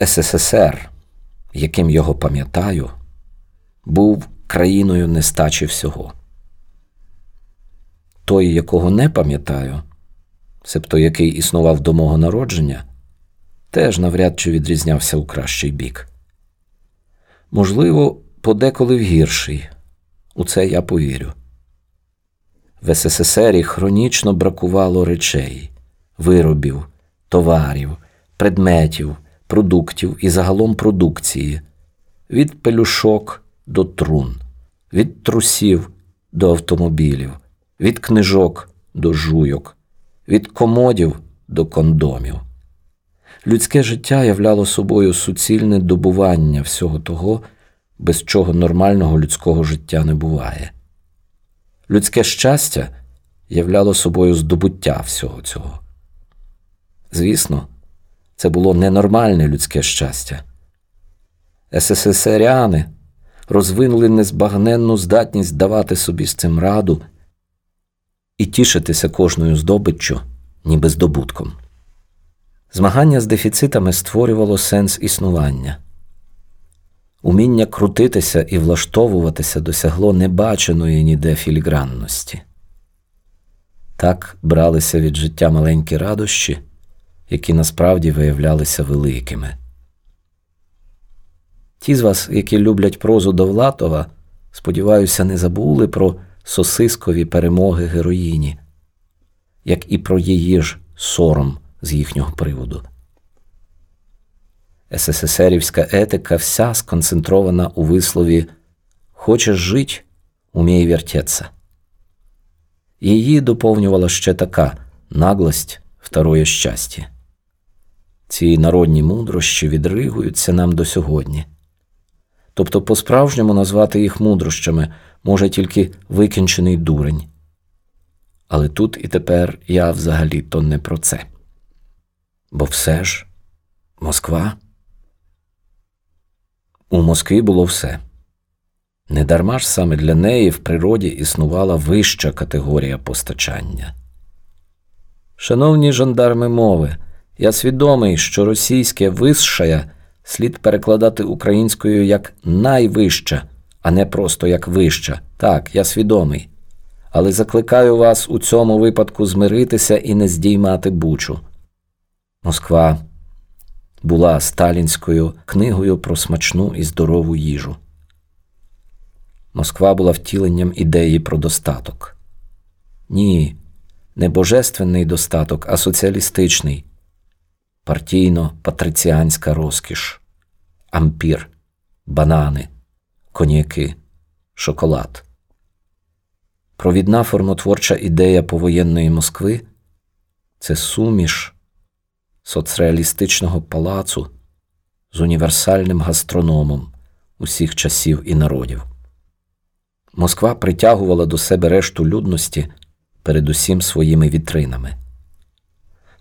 СССР, яким його пам'ятаю, був країною нестачі всього. Той, якого не пам'ятаю, себто який існував до мого народження, теж навряд чи відрізнявся у кращий бік. Можливо, подеколи в гірший, у це я повірю. В СССР хронічно бракувало речей, виробів, товарів, предметів, продуктів і загалом продукції, від пелюшок до трун, від трусів до автомобілів, від книжок до жуйок, від комодів до кондомів. Людське життя являло собою суцільне добування всього того, без чого нормального людського життя не буває. Людське щастя являло собою здобуття всього цього. Звісно, це було ненормальне людське щастя. СССРяни розвинули незбагненну здатність давати собі з цим раду і тішитися кожною здобиччю, ніби здобутком. Змагання з дефіцитами створювало сенс існування. Уміння крутитися і влаштовуватися досягло небаченої ніде філігранності. Так бралися від життя маленькі радощі, які насправді виявлялися великими. Ті з вас, які люблять прозу Довлатова, сподіваюся, не забули про сосискові перемоги героїні, як і про її ж сором з їхнього приводу. СССРівська етика вся сконцентрована у вислові Хочеш жить, умій вертеться. Її доповнювала ще така наглость второе щастя. Ці народні мудрощі відригуються нам до сьогодні. Тобто, по-справжньому назвати їх мудрощами може тільки викінчений дурень. Але тут і тепер я взагалі то не про це. Бо все ж Москва. У Москві було все. Недарма ж саме для неї в природі існувала вища категорія постачання. Шановні жандарми мови, я свідомий, що російське висшая слід перекладати українською як найвища, а не просто як вища. Так, я свідомий. Але закликаю вас у цьому випадку змиритися і не здіймати бучу. Москва була сталінською книгою про смачну і здорову їжу. Москва була втіленням ідеї про достаток. Ні, не божественний достаток, а соціалістичний, партійно-патриціанська розкіш, ампір, банани, коньяки, шоколад. Провідна формотворча ідея повоєнної Москви це суміш соцреалістичного палацу з універсальним гастрономом усіх часів і народів. Москва притягувала до себе решту людності передусім своїми вітринами.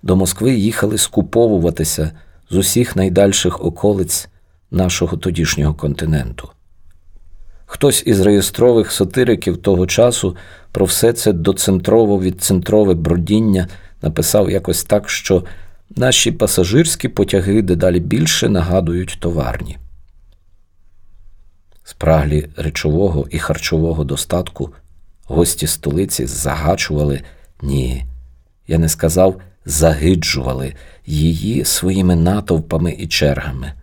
До Москви їхали скуповуватися з усіх найдальших околиць нашого тодішнього континенту. Хтось із реєстрових сатириків того часу про все це доцентрово відцентрове бродіння написав якось так, що наші пасажирські потяги дедалі більше нагадують товарні. Спраглі речового і харчового достатку гості столиці загачували, ні, я не сказав, загиджували її своїми натовпами і чергами.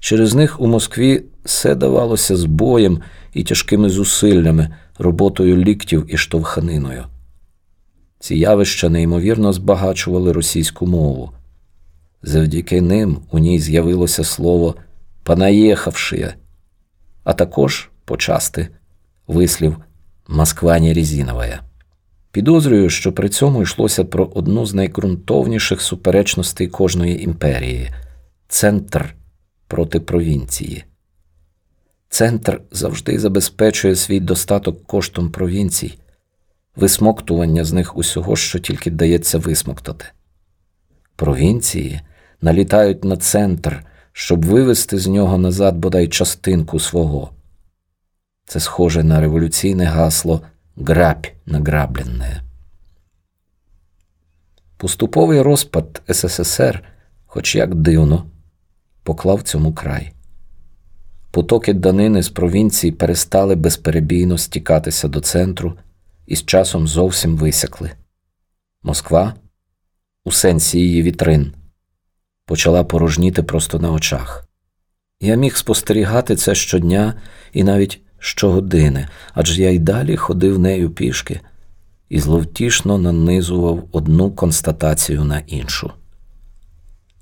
Через них у Москві все давалося збоєм і тяжкими зусиллями, роботою ліктів і штовханиною. Ці явища неймовірно збагачували російську мову. Завдяки ним у ній з'явилося слово «понаєхавшие», а також почасти вислів Москва не резиновая. Підозрюю, що при цьому йшлося про одну з найґрунтовніших суперечностей кожної імперії центр проти провінції. Центр завжди забезпечує свій достаток коштом провінцій, висмоктування з них усього, що тільки дається висмоктати. Провінції налітають на центр, щоб вивести з нього назад бодай частинку свого. Це схоже на революційне гасло грабь награбленне. Поступовий розпад СССР, хоч як дивно, поклав цьому край. Потоки данини з провінції перестали безперебійно стікатися до центру і з часом зовсім висякли. Москва, у сенсі її вітрин, почала порожніти просто на очах. Я міг спостерігати це щодня і навіть щогодини, адже я й далі ходив нею пішки і зловтішно нанизував одну констатацію на іншу.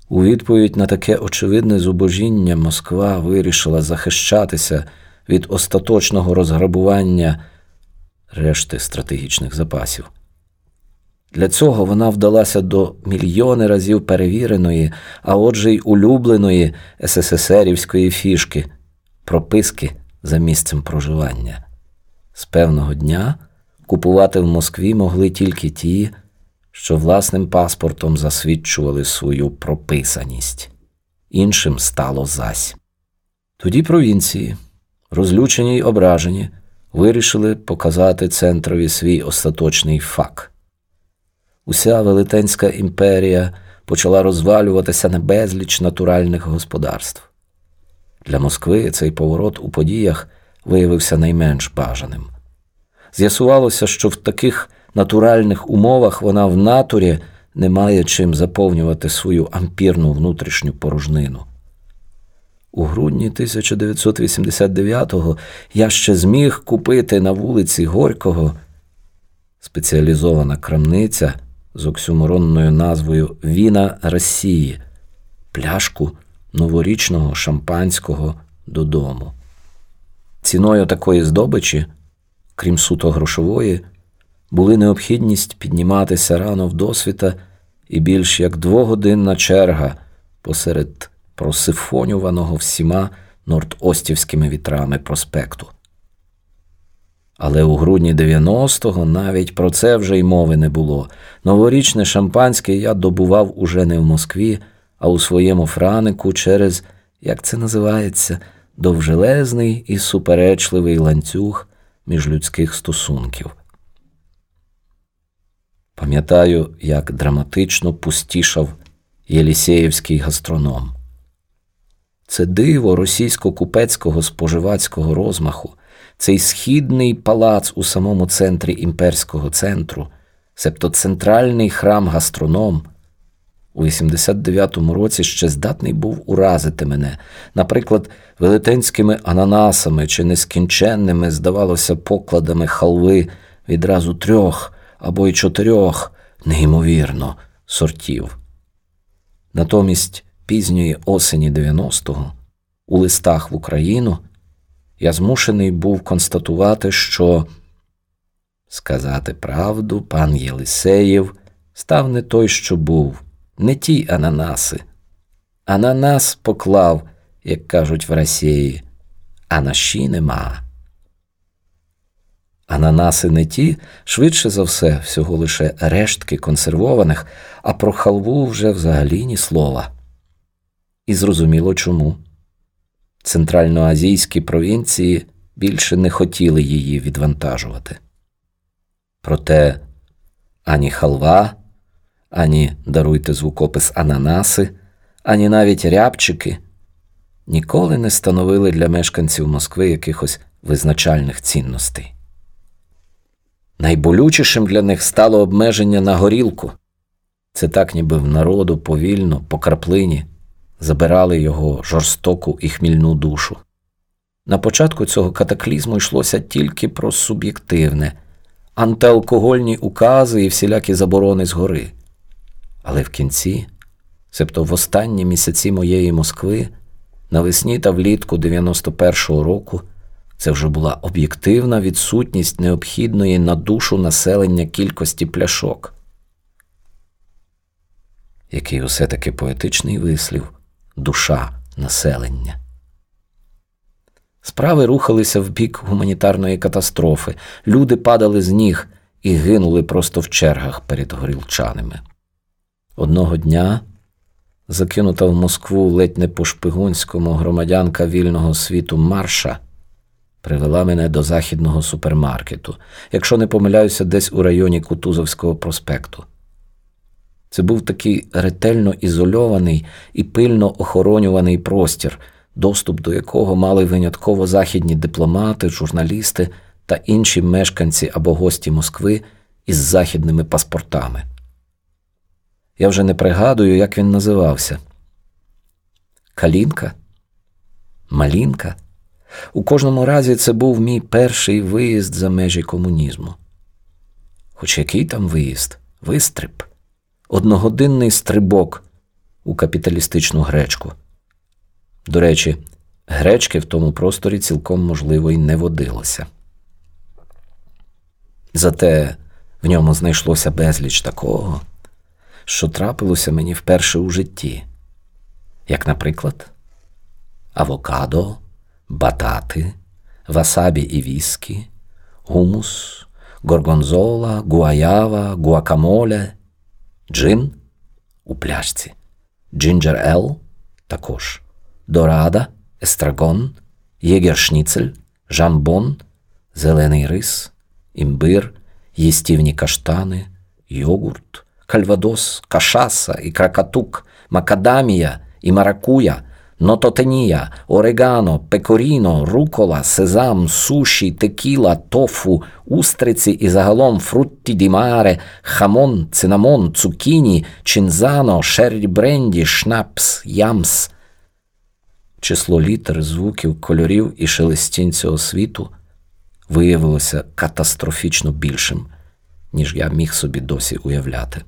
У відповідь на таке очевидне зубожіння Москва вирішила захищатися від остаточного розграбування решти стратегічних запасів. Для цього вона вдалася до мільйони разів перевіреної, а отже й улюбленої СССРівської фішки прописки за місцем проживання. З певного дня купувати в Москві могли тільки ті, що власним паспортом засвідчували свою прописаність. Іншим стало зась. Тоді провінції, розлючені й ображені, вирішили показати центрові свій остаточний фак. Уся Велетенська імперія почала розвалюватися на безліч натуральних господарств. Для Москви цей поворот у подіях виявився найменш бажаним. З'ясувалося, що в таких натуральних умовах вона в натурі не має чим заповнювати свою ампірну внутрішню порожнину. У грудні 1989-го я ще зміг купити на вулиці Горького спеціалізована крамниця з оксюморонною назвою Віна Росії, пляшку новорічного шампанського додому. Ціною такої здобичі, крім суто грошової, були необхідність підніматися рано в досвіта і більш як двогодинна черга посеред просифонюваного всіма нордостівськими вітрами проспекту. Але у грудні 90-го навіть про це вже й мови не було. Новорічне шампанське я добував уже не в Москві, а у своєму франику через, як це називається, довжелезний і суперечливий ланцюг міжлюдських стосунків. Пам'ятаю, як драматично пустішав Єлісєєвський гастроном. Це диво російсько-купецького споживацького розмаху, цей східний палац у самому центрі імперського центру, себто центральний храм гастроном, у 89-му році ще здатний був уразити мене, наприклад, велетенськими ананасами чи нескінченними, здавалося, покладами халви відразу трьох або й чотирьох, неймовірно, сортів. Натомість пізньої осені 90-го у листах в Україну я змушений був констатувати, що сказати правду, пан Єлисеєв став не той, що був, не ті ананаси. Ананас поклав, як кажуть в Росії, а нема. Ананаси не ті, швидше за все, всього лише рештки консервованих, а про халву вже взагалі ні слова. І зрозуміло чому. Центральноазійські провінції більше не хотіли її відвантажувати. Проте ані халва, ані даруйте звукопис ананаси, ані навіть рябчики ніколи не становили для мешканців Москви якихось визначальних цінностей. Найболючішим для них стало обмеження на горілку. Це так, ніби в народу повільно, по краплині, забирали його жорстоку і хмільну душу. На початку цього катаклізму йшлося тільки про суб'єктивне, антиалкогольні укази і всілякі заборони згори. Але в кінці, себто в останні місяці моєї Москви, навесні та влітку 91-го року, це вже була об'єктивна відсутність необхідної на душу населення кількості пляшок. Який усе таки поетичний вислів душа населення. Справи рухалися в бік гуманітарної катастрофи, люди падали з ніг і гинули просто в чергах перед горілчанами. Одного дня закинута в Москву ледь не по шпигунському громадянка вільного світу Марша привела мене до західного супермаркету, якщо не помиляюся, десь у районі Кутузовського проспекту. Це був такий ретельно ізольований і пильно охоронюваний простір, доступ до якого мали винятково західні дипломати, журналісти та інші мешканці або гості Москви із західними паспортами. Я вже не пригадую, як він називався. Калінка? Малінка? У кожному разі це був мій перший виїзд за межі комунізму. Хоч який там виїзд, вистриб, одногодинний стрибок у капіталістичну гречку. До речі, гречки в тому просторі цілком можливо й не водилося. Зате в ньому знайшлося безліч такого, що трапилося мені вперше у житті, як, наприклад, авокадо, батати, васабі і віскі, гумус, горгонзола, гуаява, гуакамоле, джин у пляшці, джинджер ел також, дорада, естрагон, єгершніцель, жамбон, зелений рис, імбир, їстівні каштани, йогурт, кальвадос, кашаса і кракатук, макадамія і маракуя, нототенія, орегано, пекоріно, рукола, сезам, суші, текіла, тофу, устриці і загалом фрутті ді маре, хамон, цинамон, цукіні, чинзано, шеррі бренді, шнапс, ямс. Число літер, звуків, кольорів і шелестінь цього світу виявилося катастрофічно більшим, ніж я міг собі досі уявляти.